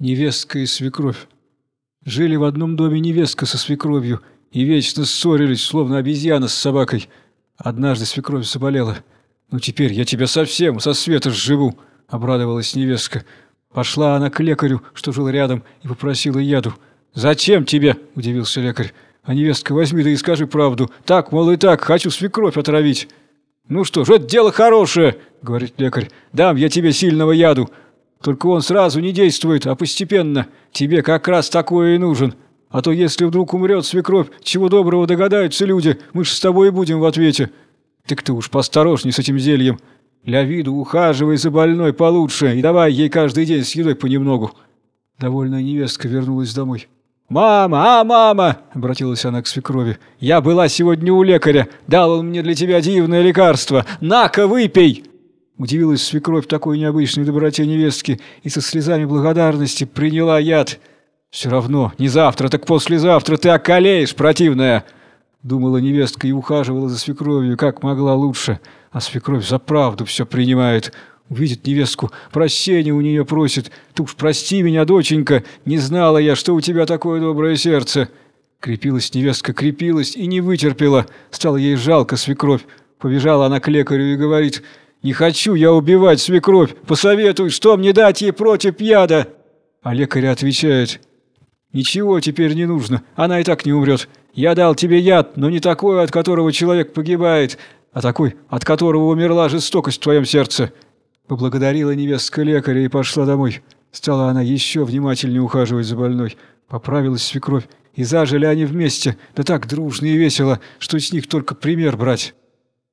Невестка и свекровь. Жили в одном доме невестка со свекровью и вечно ссорились, словно обезьяна с собакой. Однажды свекровь заболела. «Ну теперь я тебя совсем со света сживу», — обрадовалась невестка. Пошла она к лекарю, что жил рядом, и попросила яду. «Зачем тебе?» – удивился лекарь. «А невестка, возьми да и скажи правду. Так, мол, и так, хочу свекровь отравить». «Ну что ж, это дело хорошее», – говорит лекарь. «Дам я тебе сильного яду. Только он сразу не действует, а постепенно. Тебе как раз такое и нужен. А то если вдруг умрет свекровь, чего доброго догадаются люди, мы ж с тобой и будем в ответе. Так ты уж посторожней с этим зельем. Для виду ухаживай за больной получше и давай ей каждый день с едой понемногу». Довольная невестка вернулась домой. «Мама, а, мама!» — обратилась она к свекрови. «Я была сегодня у лекаря. Дал он мне для тебя дивное лекарство. На-ка, выпей!» Удивилась свекровь такой необычной доброте невестки и со слезами благодарности приняла яд. «Все равно, не завтра, так послезавтра ты околеешь, противная!» Думала невестка и ухаживала за свекровью, как могла лучше. А свекровь за правду все принимает. Увидит невестку, прощения у нее просит. Ты уж прости меня, доченька, не знала я, что у тебя такое доброе сердце. Крепилась невестка, крепилась и не вытерпела. Стало ей жалко свекровь. Побежала она к лекарю и говорит, «Не хочу я убивать свекровь, посоветуй, что мне дать ей против яда?» А лекарь отвечает, «Ничего теперь не нужно, она и так не умрет. Я дал тебе яд, но не такой, от которого человек погибает, а такой, от которого умерла жестокость в твоем сердце. Поблагодарила невестка лекаря и пошла домой. Стала она еще внимательнее ухаживать за больной. Поправилась свекровь, и зажили они вместе, да так дружно и весело, что с них только пример брать.